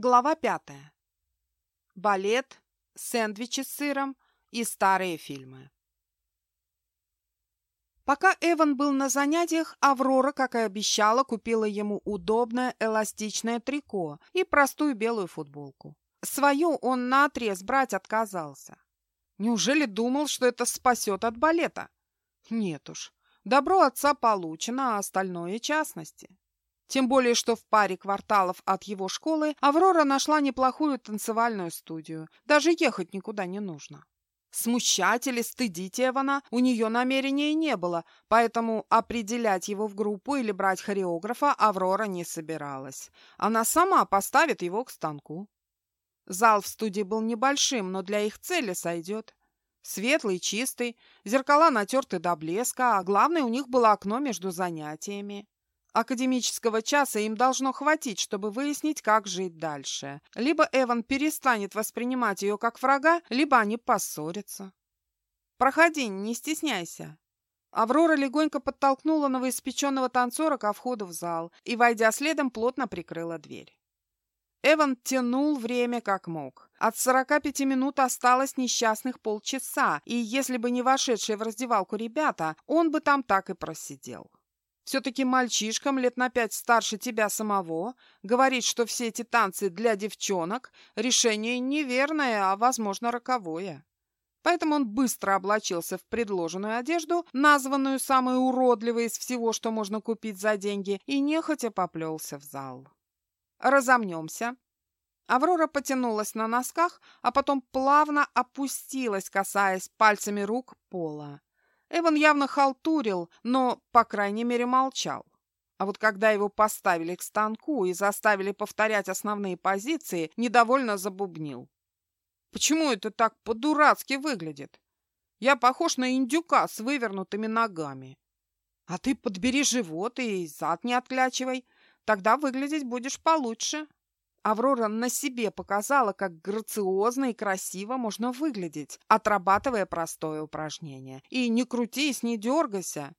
Глава пятая. Балет, сэндвичи с сыром и старые фильмы. Пока Эван был на занятиях, Аврора, как и обещала, купила ему удобное эластичное трико и простую белую футболку. Свою он наотрез брать отказался. Неужели думал, что это спасет от балета? Нет уж. Добро отца получено, а остальное частности. Тем более, что в паре кварталов от его школы Аврора нашла неплохую танцевальную студию. Даже ехать никуда не нужно. Смущать или стыдить Эвана у нее намерения не было, поэтому определять его в группу или брать хореографа Аврора не собиралась. Она сама поставит его к станку. Зал в студии был небольшим, но для их цели сойдет. Светлый, чистый, зеркала натерты до блеска, а главное, у них было окно между занятиями. Академического часа им должно хватить, чтобы выяснить, как жить дальше. Либо Эван перестанет воспринимать ее как врага, либо они поссорятся. «Проходи, не стесняйся». Аврора легонько подтолкнула новоиспеченного танцора ко входу в зал и, войдя следом, плотно прикрыла дверь. Эван тянул время как мог. От 45 минут осталось несчастных полчаса, и если бы не вошедшие в раздевалку ребята, он бы там так и просидел. Все-таки мальчишкам лет на пять старше тебя самого говорить, что все эти танцы для девчонок – решение неверное, а, возможно, роковое. Поэтому он быстро облачился в предложенную одежду, названную самой уродливой из всего, что можно купить за деньги, и нехотя поплелся в зал. «Разомнемся». Аврора потянулась на носках, а потом плавно опустилась, касаясь пальцами рук пола. Эван явно халтурил, но, по крайней мере, молчал. А вот когда его поставили к станку и заставили повторять основные позиции, недовольно забубнил. «Почему это так по-дурацки выглядит? Я похож на индюка с вывернутыми ногами. А ты подбери живот и зад не отклячивай, тогда выглядеть будешь получше». Аврора на себе показала, как грациозно и красиво можно выглядеть, отрабатывая простое упражнение. И не крутись, не дергайся.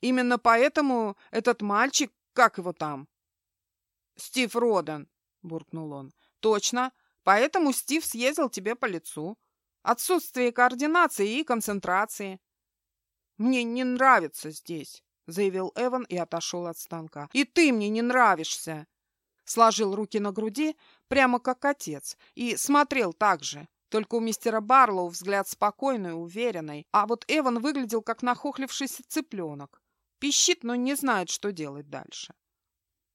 Именно поэтому этот мальчик, как его там? Стив Роден, буркнул он. Точно, поэтому Стив съездил тебе по лицу. Отсутствие координации и концентрации. Мне не нравится здесь, заявил Эван и отошел от станка. И ты мне не нравишься сложил руки на груди, прямо как отец, и смотрел так же. Только у мистера Барлоу взгляд спокойный, уверенный, а вот Эван выглядел как нахохлившийся цыпленок. Пищит, но не знает, что делать дальше.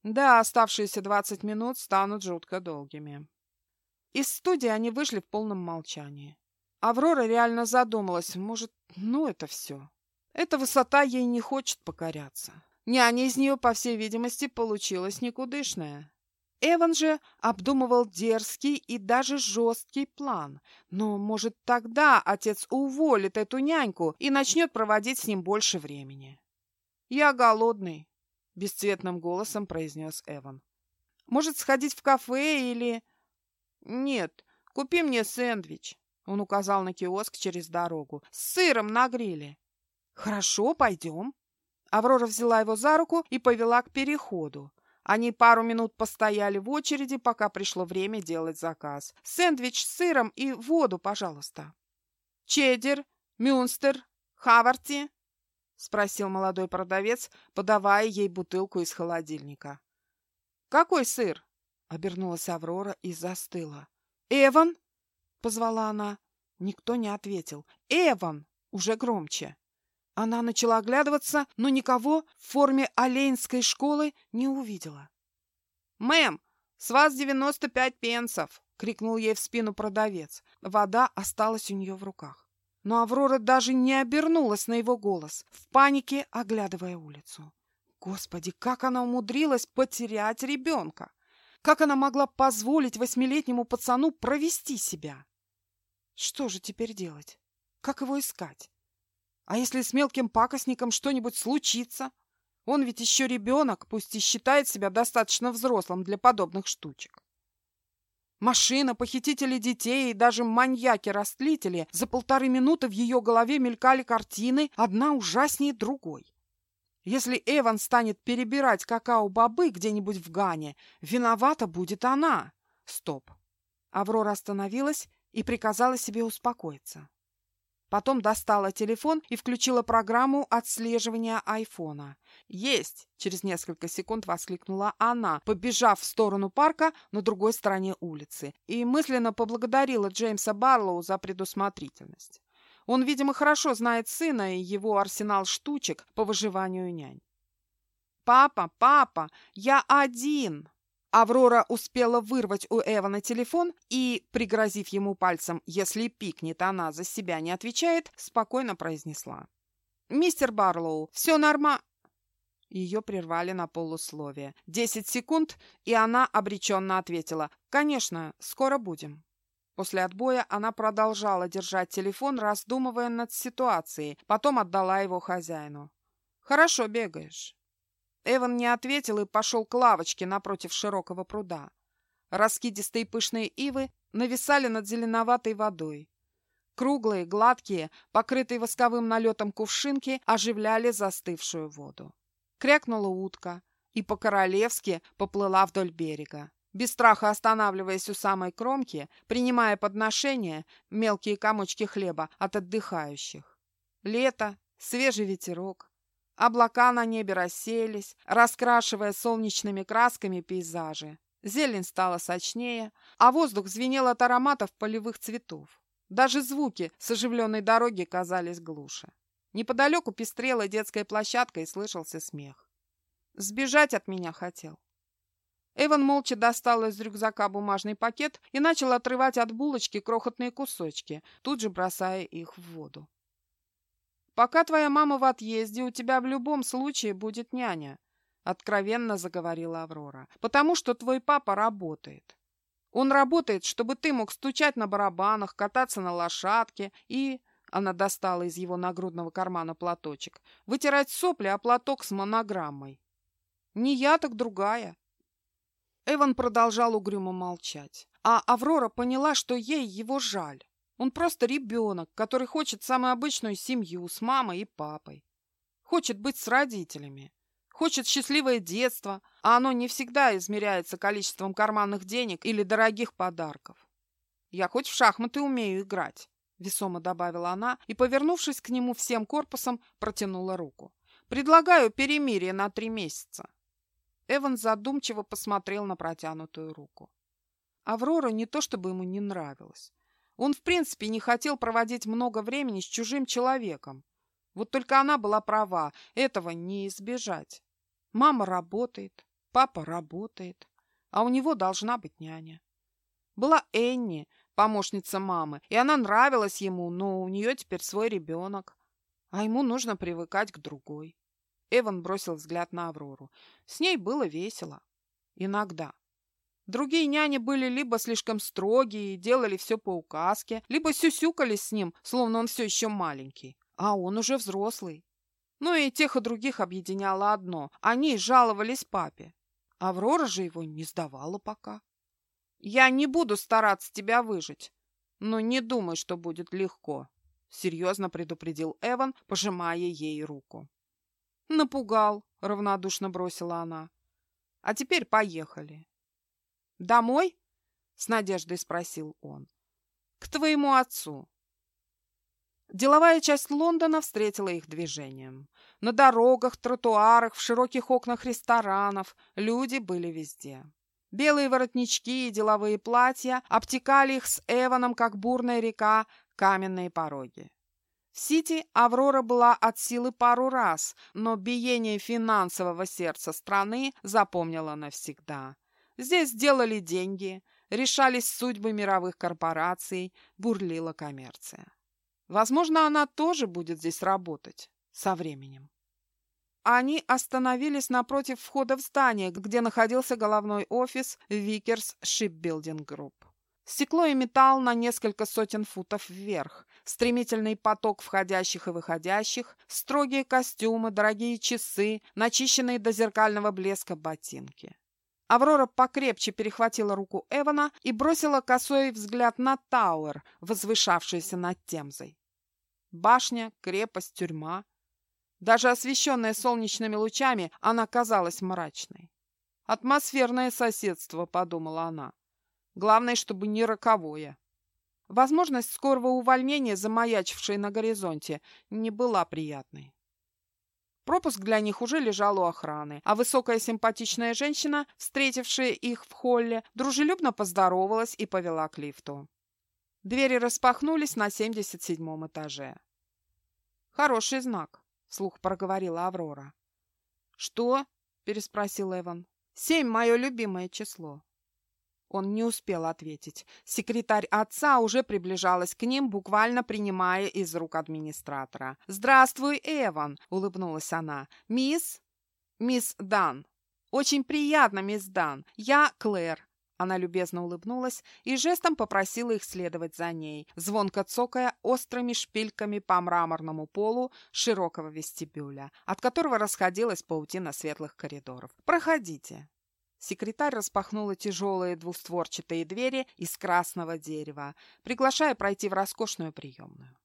Да, оставшиеся двадцать минут станут жутко долгими. Из студии они вышли в полном молчании. Аврора реально задумалась, может, ну это все. Эта высота ей не хочет покоряться. Няня из нее, по всей видимости, получилась никудышная. Эван же обдумывал дерзкий и даже жесткий план. Но, может, тогда отец уволит эту няньку и начнет проводить с ним больше времени. «Я голодный», — бесцветным голосом произнес Эван. «Может, сходить в кафе или...» «Нет, купи мне сэндвич», — он указал на киоск через дорогу, — «с сыром на гриле». «Хорошо, пойдем». Аврора взяла его за руку и повела к переходу. Они пару минут постояли в очереди, пока пришло время делать заказ. Сэндвич с сыром и воду, пожалуйста. Чеддер, Мюнстер, Хаварти? спросил молодой продавец, подавая ей бутылку из холодильника. Какой сыр? обернулась Аврора и застыла. Эван? позвала она. Никто не ответил. Эван! уже громче. Она начала оглядываться, но никого в форме олейнской школы не увидела. «Мэм, с вас девяносто пять пенсов!» — крикнул ей в спину продавец. Вода осталась у нее в руках. Но Аврора даже не обернулась на его голос, в панике оглядывая улицу. Господи, как она умудрилась потерять ребенка! Как она могла позволить восьмилетнему пацану провести себя? Что же теперь делать? Как его искать? А если с мелким пакостником что-нибудь случится? Он ведь еще ребенок, пусть и считает себя достаточно взрослым для подобных штучек. Машина, похитители детей и даже маньяки-растлители за полторы минуты в ее голове мелькали картины, одна ужаснее другой. Если Эван станет перебирать какао-бобы где-нибудь в Гане, виновата будет она. Стоп. Аврора остановилась и приказала себе успокоиться. Потом достала телефон и включила программу отслеживания айфона. «Есть!» – через несколько секунд воскликнула она, побежав в сторону парка на другой стороне улицы, и мысленно поблагодарила Джеймса Барлоу за предусмотрительность. Он, видимо, хорошо знает сына и его арсенал штучек по выживанию нянь. «Папа, папа, я один!» Аврора успела вырвать у Эвана телефон и, пригрозив ему пальцем, если пикнет, она за себя не отвечает, спокойно произнесла. «Мистер Барлоу, все норма...» Ее прервали на полусловие. Десять секунд, и она обреченно ответила. «Конечно, скоро будем». После отбоя она продолжала держать телефон, раздумывая над ситуацией, потом отдала его хозяину. «Хорошо бегаешь». Эван не ответил и пошел к лавочке напротив широкого пруда. Раскидистые пышные ивы нависали над зеленоватой водой. Круглые, гладкие, покрытые восковым налетом кувшинки оживляли застывшую воду. Крякнула утка и по-королевски поплыла вдоль берега, без страха останавливаясь у самой кромки, принимая подношения мелкие комочки хлеба от отдыхающих. Лето, свежий ветерок, Облака на небе рассеялись, раскрашивая солнечными красками пейзажи. Зелень стала сочнее, а воздух звенел от ароматов полевых цветов. Даже звуки с оживленной дороги казались глуше. Неподалеку пестрела детская площадка и слышался смех. Сбежать от меня хотел. Эван молча достал из рюкзака бумажный пакет и начал отрывать от булочки крохотные кусочки, тут же бросая их в воду. Пока твоя мама в отъезде, у тебя в любом случае будет няня, откровенно заговорила Аврора. Потому что твой папа работает. Он работает, чтобы ты мог стучать на барабанах, кататься на лошадке и... Она достала из его нагрудного кармана платочек. Вытирать сопли, а платок с монограммой. Не я, так другая. Эван продолжал угрюмо молчать. А Аврора поняла, что ей его жаль. Он просто ребенок, который хочет самую обычную семью с мамой и папой. Хочет быть с родителями. Хочет счастливое детство, а оно не всегда измеряется количеством карманных денег или дорогих подарков. «Я хоть в шахматы умею играть», — весомо добавила она и, повернувшись к нему всем корпусом, протянула руку. «Предлагаю перемирие на три месяца». Эван задумчиво посмотрел на протянутую руку. Аврора не то чтобы ему не нравилась. Он, в принципе, не хотел проводить много времени с чужим человеком. Вот только она была права, этого не избежать. Мама работает, папа работает, а у него должна быть няня. Была Энни, помощница мамы, и она нравилась ему, но у нее теперь свой ребенок, а ему нужно привыкать к другой. Эван бросил взгляд на Аврору. С ней было весело. Иногда. Другие няни были либо слишком строгие и делали все по указке, либо сюсюкались с ним, словно он все еще маленький. А он уже взрослый. Ну и тех и других объединяло одно. Они жаловались папе. Аврора же его не сдавала пока. «Я не буду стараться тебя выжить, но не думай, что будет легко», — серьезно предупредил Эван, пожимая ей руку. «Напугал», — равнодушно бросила она. «А теперь поехали. «Домой?» — с надеждой спросил он. «К твоему отцу». Деловая часть Лондона встретила их движением. На дорогах, тротуарах, в широких окнах ресторанов люди были везде. Белые воротнички и деловые платья обтекали их с Эваном, как бурная река, каменные пороги. В Сити Аврора была от силы пару раз, но биение финансового сердца страны запомнила навсегда. Здесь делали деньги, решались судьбы мировых корпораций, бурлила коммерция. Возможно, она тоже будет здесь работать со временем. Они остановились напротив входа в здание, где находился головной офис Vickers Shipbuilding Group. Стекло и металл на несколько сотен футов вверх, стремительный поток входящих и выходящих, строгие костюмы, дорогие часы, начищенные до зеркального блеска ботинки. Аврора покрепче перехватила руку Эвана и бросила косой взгляд на Тауэр, возвышавшийся над Темзой. Башня, крепость, тюрьма. Даже освещенная солнечными лучами, она казалась мрачной. «Атмосферное соседство», — подумала она. Главное, чтобы не роковое. Возможность скорого увольнения, замаячившей на горизонте, не была приятной. Пропуск для них уже лежал у охраны, а высокая симпатичная женщина, встретившая их в холле, дружелюбно поздоровалась и повела к лифту. Двери распахнулись на 77 этаже. «Хороший знак», — вслух проговорила Аврора. «Что?» — переспросил Эван. «Семь — мое любимое число». Он не успел ответить. Секретарь отца уже приближалась к ним, буквально принимая из рук администратора. «Здравствуй, Эван!» — улыбнулась она. «Мисс?» «Мисс Дан». «Очень приятно, мисс Дан. Я Клэр». Она любезно улыбнулась и жестом попросила их следовать за ней, звонко цокая острыми шпильками по мраморному полу широкого вестибюля, от которого расходилась паутина светлых коридоров. «Проходите». Секретарь распахнула тяжелые двустворчатые двери из красного дерева, приглашая пройти в роскошную приемную.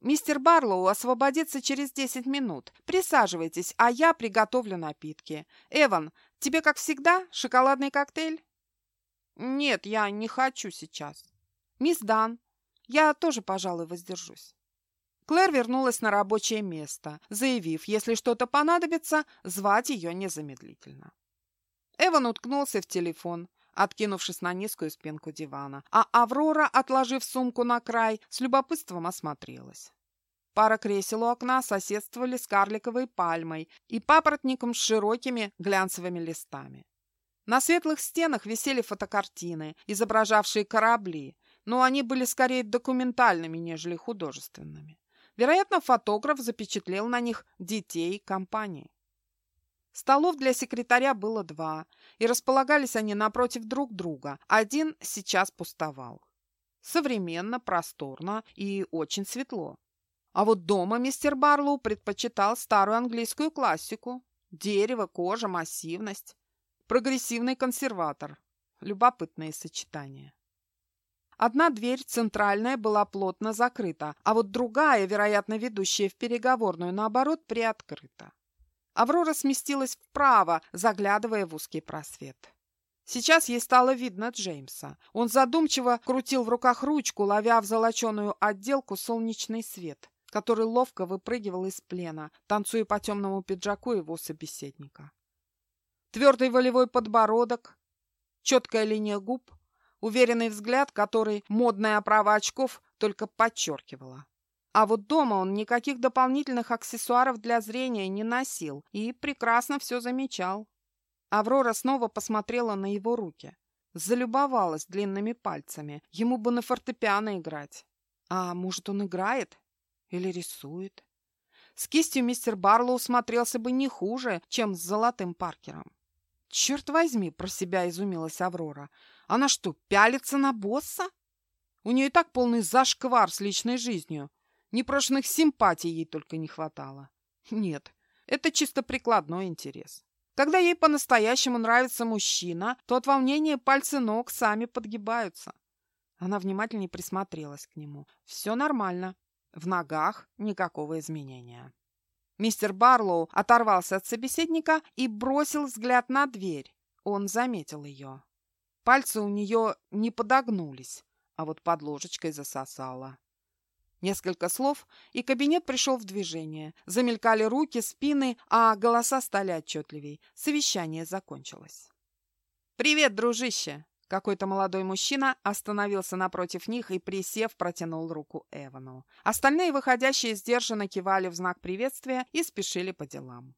«Мистер Барлоу освободится через десять минут. Присаживайтесь, а я приготовлю напитки. Эван, тебе, как всегда, шоколадный коктейль?» «Нет, я не хочу сейчас». «Мисс Дан, я тоже, пожалуй, воздержусь». Клэр вернулась на рабочее место, заявив, если что-то понадобится, звать ее незамедлительно. Эван уткнулся в телефон, откинувшись на низкую спинку дивана, а Аврора, отложив сумку на край, с любопытством осмотрелась. Пара кресел у окна соседствовали с карликовой пальмой и папоротником с широкими глянцевыми листами. На светлых стенах висели фотокартины, изображавшие корабли, но они были скорее документальными, нежели художественными. Вероятно, фотограф запечатлел на них детей компании. Столов для секретаря было два, и располагались они напротив друг друга. Один сейчас пустовал. Современно, просторно и очень светло. А вот дома мистер Барлоу предпочитал старую английскую классику. Дерево, кожа, массивность. Прогрессивный консерватор. Любопытные сочетания. Одна дверь, центральная, была плотно закрыта, а вот другая, вероятно, ведущая в переговорную, наоборот, приоткрыта. Аврора сместилась вправо, заглядывая в узкий просвет. Сейчас ей стало видно Джеймса. Он задумчиво крутил в руках ручку, ловя в золоченую отделку солнечный свет, который ловко выпрыгивал из плена, танцуя по темному пиджаку его собеседника. Твердый волевой подбородок, четкая линия губ, уверенный взгляд, который модная оправа очков только подчеркивала. А вот дома он никаких дополнительных аксессуаров для зрения не носил и прекрасно все замечал. Аврора снова посмотрела на его руки. Залюбовалась длинными пальцами. Ему бы на фортепиано играть. А может, он играет? Или рисует? С кистью мистер Барлоу смотрелся бы не хуже, чем с золотым Паркером. «Черт возьми!» — про себя изумилась Аврора. «Она что, пялится на босса? У нее и так полный зашквар с личной жизнью. Непрошенных симпатий ей только не хватало. Нет, это чисто прикладной интерес. Когда ей по-настоящему нравится мужчина, то от волнения пальцы ног сами подгибаются. Она внимательнее присмотрелась к нему. Все нормально. В ногах никакого изменения. Мистер Барлоу оторвался от собеседника и бросил взгляд на дверь. Он заметил ее. Пальцы у нее не подогнулись, а вот под ложечкой засосало. Несколько слов, и кабинет пришел в движение. Замелькали руки, спины, а голоса стали отчетливей. Совещание закончилось. «Привет, дружище!» Какой-то молодой мужчина остановился напротив них и, присев, протянул руку Эвану. Остальные выходящие сдержанно кивали в знак приветствия и спешили по делам.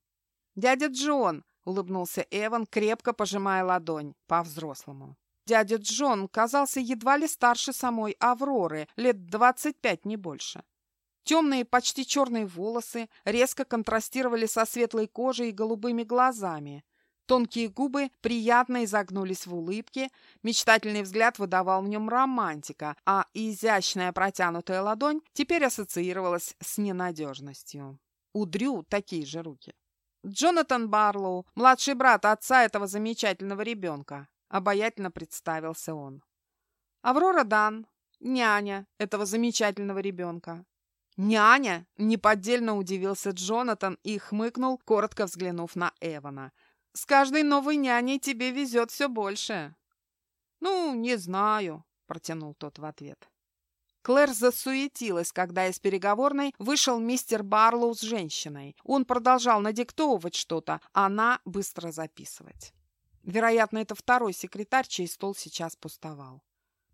«Дядя Джон!» — улыбнулся Эван, крепко пожимая ладонь, по-взрослому. Дядя Джон казался едва ли старше самой Авроры, лет двадцать пять, не больше. Темные, почти черные волосы резко контрастировали со светлой кожей и голубыми глазами. Тонкие губы приятно изогнулись в улыбке, мечтательный взгляд выдавал в нем романтика, а изящная протянутая ладонь теперь ассоциировалась с ненадежностью. У Дрю такие же руки. Джонатан Барлоу, младший брат отца этого замечательного ребенка. Обаятельно представился он. Аврора Дан, няня этого замечательного ребенка. «Няня!» — неподдельно удивился Джонатан и хмыкнул, коротко взглянув на Эвана. «С каждой новой няней тебе везет все больше». «Ну, не знаю», — протянул тот в ответ. Клэр засуетилась, когда из переговорной вышел мистер Барлоу с женщиной. Он продолжал надиктовывать что-то, а она быстро записывать. Вероятно, это второй секретарь, чей стол сейчас пустовал.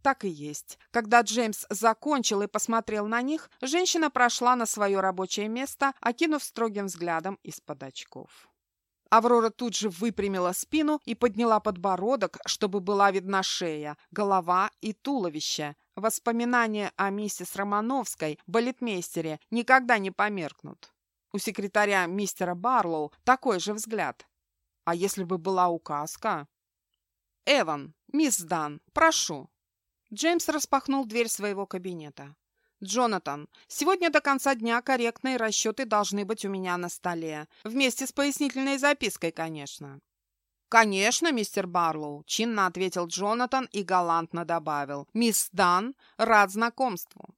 Так и есть. Когда Джеймс закончил и посмотрел на них, женщина прошла на свое рабочее место, окинув строгим взглядом из-под очков. Аврора тут же выпрямила спину и подняла подбородок, чтобы была видна шея, голова и туловище. Воспоминания о миссис Романовской, балетмейстере, никогда не померкнут. У секретаря мистера Барлоу такой же взгляд. А если бы была указка? «Эван, мисс Дан, прошу». Джеймс распахнул дверь своего кабинета. «Джонатан, сегодня до конца дня корректные расчеты должны быть у меня на столе. Вместе с пояснительной запиской, конечно». «Конечно, мистер Барлоу», — чинно ответил Джонатан и галантно добавил. «Мисс Дан, рад знакомству».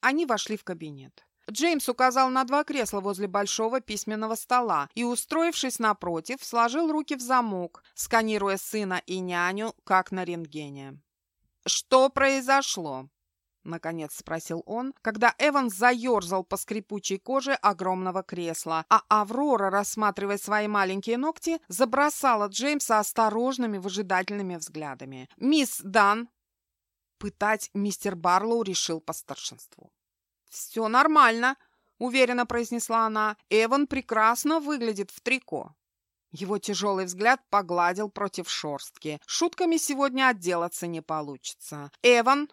Они вошли в кабинет. Джеймс указал на два кресла возле большого письменного стола и, устроившись напротив, сложил руки в замок, сканируя сына и няню, как на рентгене. «Что произошло?» — наконец спросил он, когда Эван заерзал по скрипучей коже огромного кресла, а Аврора, рассматривая свои маленькие ногти, забросала Джеймса осторожными выжидательными взглядами. «Мисс Дан!» Пытать мистер Барлоу решил по старшинству. «Все нормально», — уверенно произнесла она. «Эван прекрасно выглядит в трико». Его тяжелый взгляд погладил против шорстки. Шутками сегодня отделаться не получится. «Эван!»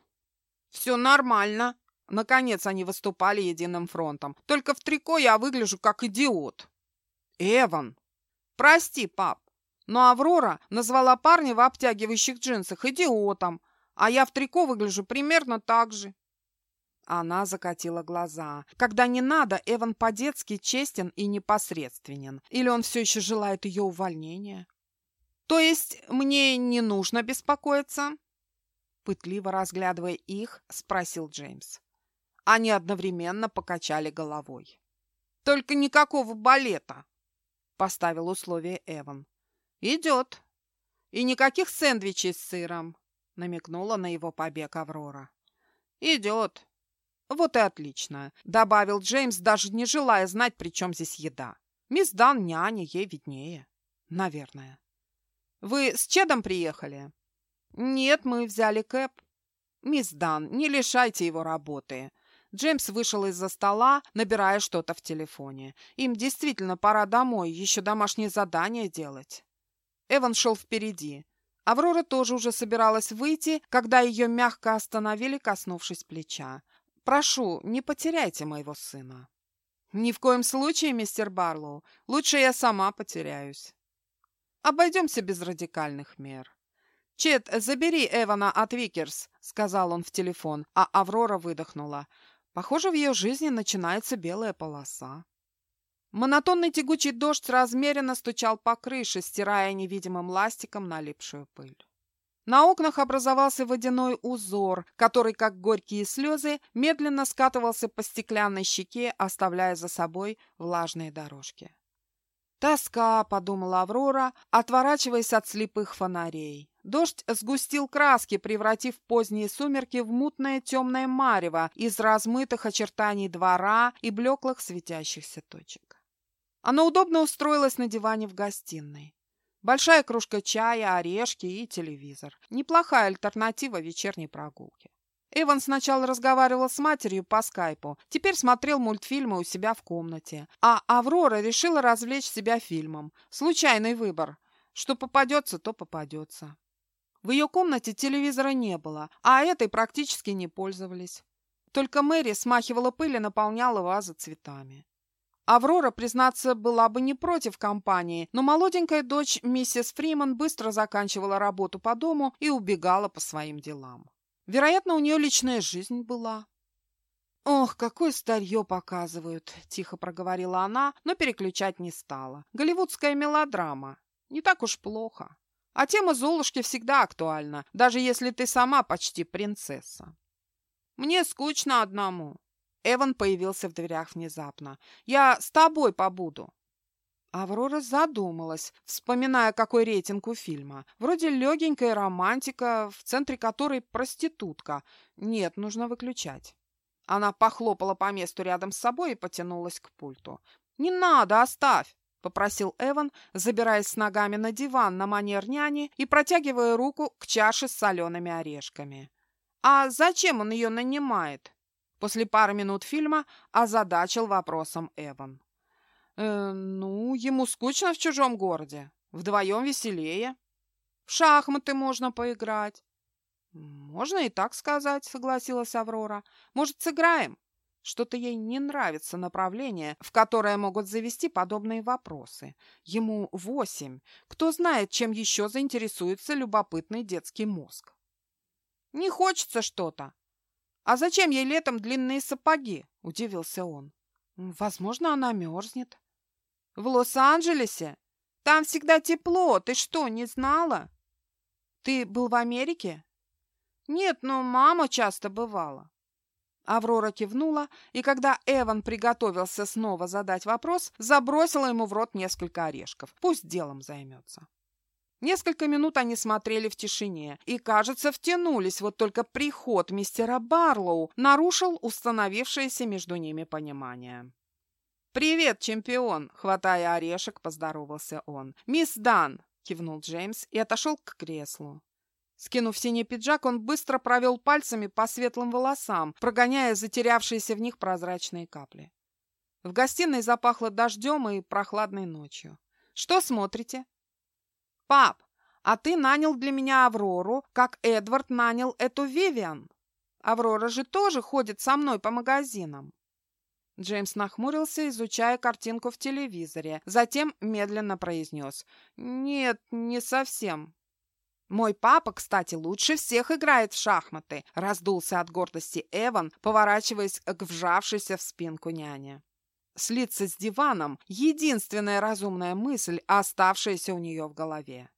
«Все нормально». Наконец они выступали единым фронтом. «Только в трико я выгляжу как идиот». «Эван!» «Прости, пап, но Аврора назвала парня в обтягивающих джинсах идиотом, а я в трико выгляжу примерно так же». Она закатила глаза. Когда не надо, Эван по-детски честен и непосредственен. Или он все еще желает ее увольнения? То есть мне не нужно беспокоиться? Пытливо разглядывая их, спросил Джеймс. Они одновременно покачали головой. «Только никакого балета!» — поставил условие Эван. «Идет. И никаких сэндвичей с сыром!» — намекнула на его побег Аврора. «Идет. «Вот и отлично», — добавил Джеймс, даже не желая знать, при чем здесь еда. «Мисс Дан няня, ей виднее. Наверное». «Вы с Чедом приехали?» «Нет, мы взяли Кэп». «Мисс Дан, не лишайте его работы». Джеймс вышел из-за стола, набирая что-то в телефоне. Им действительно пора домой, еще домашнее задание делать. Эван шел впереди. Аврора тоже уже собиралась выйти, когда ее мягко остановили, коснувшись плеча. Прошу, не потеряйте моего сына». «Ни в коем случае, мистер Барлоу. Лучше я сама потеряюсь». «Обойдемся без радикальных мер». «Чет, забери Эвана от Викерс», — сказал он в телефон, а Аврора выдохнула. Похоже, в ее жизни начинается белая полоса. Монотонный тягучий дождь размеренно стучал по крыше, стирая невидимым ластиком налипшую пыль. На окнах образовался водяной узор, который, как горькие слезы, медленно скатывался по стеклянной щеке, оставляя за собой влажные дорожки. «Тоска», — подумала Аврора, отворачиваясь от слепых фонарей. Дождь сгустил краски, превратив поздние сумерки в мутное темное марево из размытых очертаний двора и блеклых светящихся точек. Она удобно устроилась на диване в гостиной. Большая кружка чая, орешки и телевизор. Неплохая альтернатива вечерней прогулке. Эван сначала разговаривал с матерью по скайпу, теперь смотрел мультфильмы у себя в комнате. А Аврора решила развлечь себя фильмом. Случайный выбор. Что попадется, то попадется. В ее комнате телевизора не было, а этой практически не пользовались. Только Мэри смахивала пыль и наполняла вазы цветами. Аврора, признаться, была бы не против компании, но молоденькая дочь миссис Фриман быстро заканчивала работу по дому и убегала по своим делам. Вероятно, у нее личная жизнь была. «Ох, какое старье показывают!» – тихо проговорила она, но переключать не стала. «Голливудская мелодрама. Не так уж плохо. А тема Золушки всегда актуальна, даже если ты сама почти принцесса». «Мне скучно одному», Эван появился в дверях внезапно. «Я с тобой побуду». Аврора задумалась, вспоминая, какой рейтинг у фильма. Вроде легенькая романтика, в центре которой проститутка. Нет, нужно выключать. Она похлопала по месту рядом с собой и потянулась к пульту. «Не надо, оставь!» — попросил Эван, забираясь с ногами на диван на манер няни и протягивая руку к чаше с солеными орешками. «А зачем он ее нанимает?» После пары минут фильма озадачил вопросом Эван. «Э, «Ну, ему скучно в чужом городе. Вдвоем веселее. В шахматы можно поиграть». «Можно и так сказать», — согласилась Аврора. «Может, сыграем?» Что-то ей не нравится направление, в которое могут завести подобные вопросы. Ему восемь. Кто знает, чем еще заинтересуется любопытный детский мозг. «Не хочется что-то», «А зачем ей летом длинные сапоги?» – удивился он. «Возможно, она мерзнет». «В Лос-Анджелесе? Там всегда тепло. Ты что, не знала?» «Ты был в Америке?» «Нет, но мама часто бывала». Аврора кивнула, и когда Эван приготовился снова задать вопрос, забросила ему в рот несколько орешков. Пусть делом займется. Несколько минут они смотрели в тишине и, кажется, втянулись, вот только приход мистера Барлоу нарушил установившееся между ними понимание. «Привет, чемпион!» — хватая орешек, поздоровался он. «Мисс Дан!» — кивнул Джеймс и отошел к креслу. Скинув синий пиджак, он быстро провел пальцами по светлым волосам, прогоняя затерявшиеся в них прозрачные капли. В гостиной запахло дождем и прохладной ночью. «Что смотрите?» «Пап, а ты нанял для меня Аврору, как Эдвард нанял эту Вивиан. Аврора же тоже ходит со мной по магазинам». Джеймс нахмурился, изучая картинку в телевизоре. Затем медленно произнес. «Нет, не совсем». «Мой папа, кстати, лучше всех играет в шахматы», — раздулся от гордости Эван, поворачиваясь к вжавшейся в спинку няне. Слиться с диваном — единственная разумная мысль, оставшаяся у нее в голове.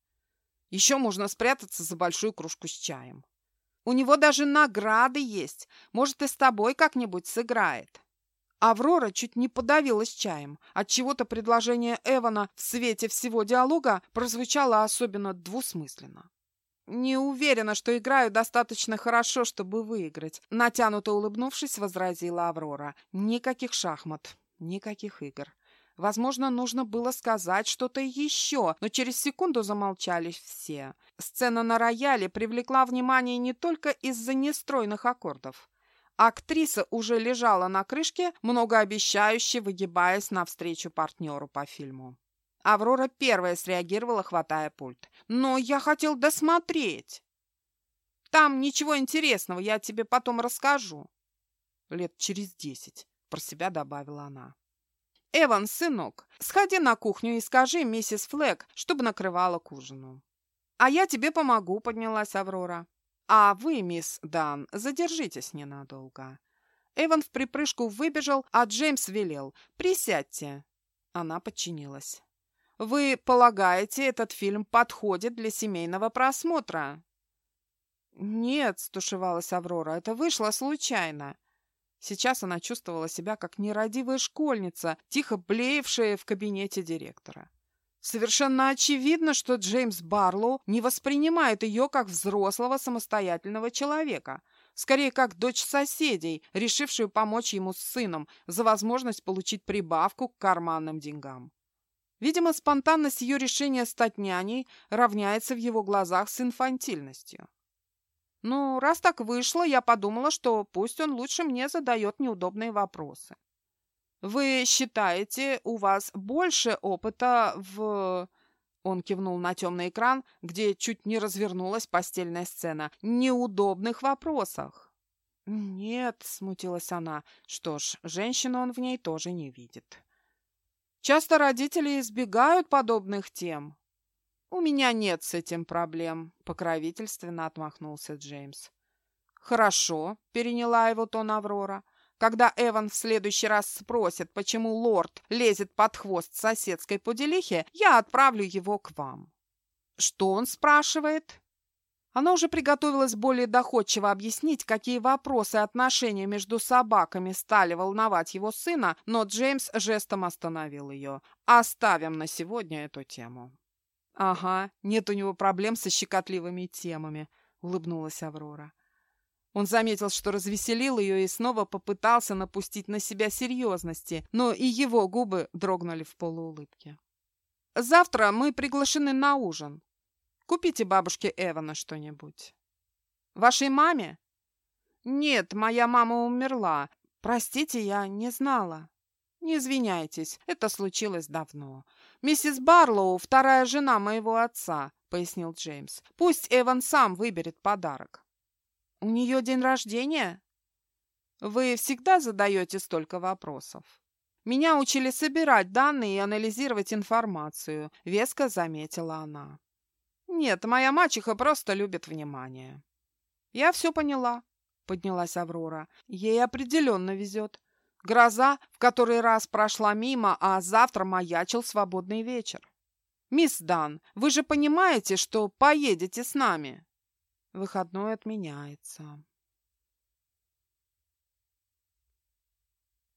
Еще можно спрятаться за большую кружку с чаем. У него даже награды есть. Может, и с тобой как-нибудь сыграет. Аврора чуть не подавилась чаем. От чего то предложение Эвана в свете всего диалога прозвучало особенно двусмысленно. «Не уверена, что играю достаточно хорошо, чтобы выиграть», натянуто улыбнувшись, возразила Аврора. «Никаких шахмат. Никаких игр. Возможно, нужно было сказать что-то еще, но через секунду замолчали все. Сцена на рояле привлекла внимание не только из-за нестройных аккордов. Актриса уже лежала на крышке, многообещающе выгибаясь навстречу партнеру по фильму. Аврора первая среагировала, хватая пульт. «Но я хотел досмотреть!» «Там ничего интересного, я тебе потом расскажу». «Лет через десять», — про себя добавила она. «Эван, сынок, сходи на кухню и скажи миссис Флэг, чтобы накрывала к ужину». «А я тебе помогу», — поднялась Аврора. «А вы, мисс Дан, задержитесь ненадолго». Эван в припрыжку выбежал, а Джеймс велел. «Присядьте». Она подчинилась. «Вы полагаете, этот фильм подходит для семейного просмотра?» «Нет», — стушевалась Аврора, — «это вышло случайно». Сейчас она чувствовала себя как нерадивая школьница, тихо блеевшая в кабинете директора. Совершенно очевидно, что Джеймс Барлоу не воспринимает ее как взрослого самостоятельного человека, скорее как дочь соседей, решившую помочь ему с сыном за возможность получить прибавку к карманным деньгам. Видимо, спонтанность ее решения стать няней равняется в его глазах с инфантильностью. Ну, раз так вышло, я подумала, что пусть он лучше мне задает неудобные вопросы. Вы считаете, у вас больше опыта в... Он кивнул на темный экран, где чуть не развернулась постельная сцена. «Неудобных вопросах». «Нет», — смутилась она. «Что ж, женщину он в ней тоже не видит». «Часто родители избегают подобных тем. «У меня нет с этим проблем», — покровительственно отмахнулся Джеймс. «Хорошо», — переняла его тон Аврора. «Когда Эван в следующий раз спросит, почему лорд лезет под хвост соседской поделихи, я отправлю его к вам». «Что он спрашивает?» Она уже приготовилась более доходчиво объяснить, какие вопросы и отношения между собаками стали волновать его сына, но Джеймс жестом остановил ее. «Оставим на сегодня эту тему». «Ага, нет у него проблем со щекотливыми темами», — улыбнулась Аврора. Он заметил, что развеселил ее и снова попытался напустить на себя серьезности, но и его губы дрогнули в полуулыбке. «Завтра мы приглашены на ужин. Купите бабушке Эвана что-нибудь». «Вашей маме?» «Нет, моя мама умерла. Простите, я не знала». «Не извиняйтесь, это случилось давно. Миссис Барлоу – вторая жена моего отца», – пояснил Джеймс. «Пусть Эван сам выберет подарок». У нее день рождения? Вы всегда задаете столько вопросов. Меня учили собирать данные и анализировать информацию, веско заметила она. Нет, моя мачеха просто любит внимание. Я все поняла, поднялась Аврора. Ей определенно везет. Гроза в который раз прошла мимо, а завтра маячил свободный вечер. «Мисс Дан, вы же понимаете, что поедете с нами?» Выходной отменяется.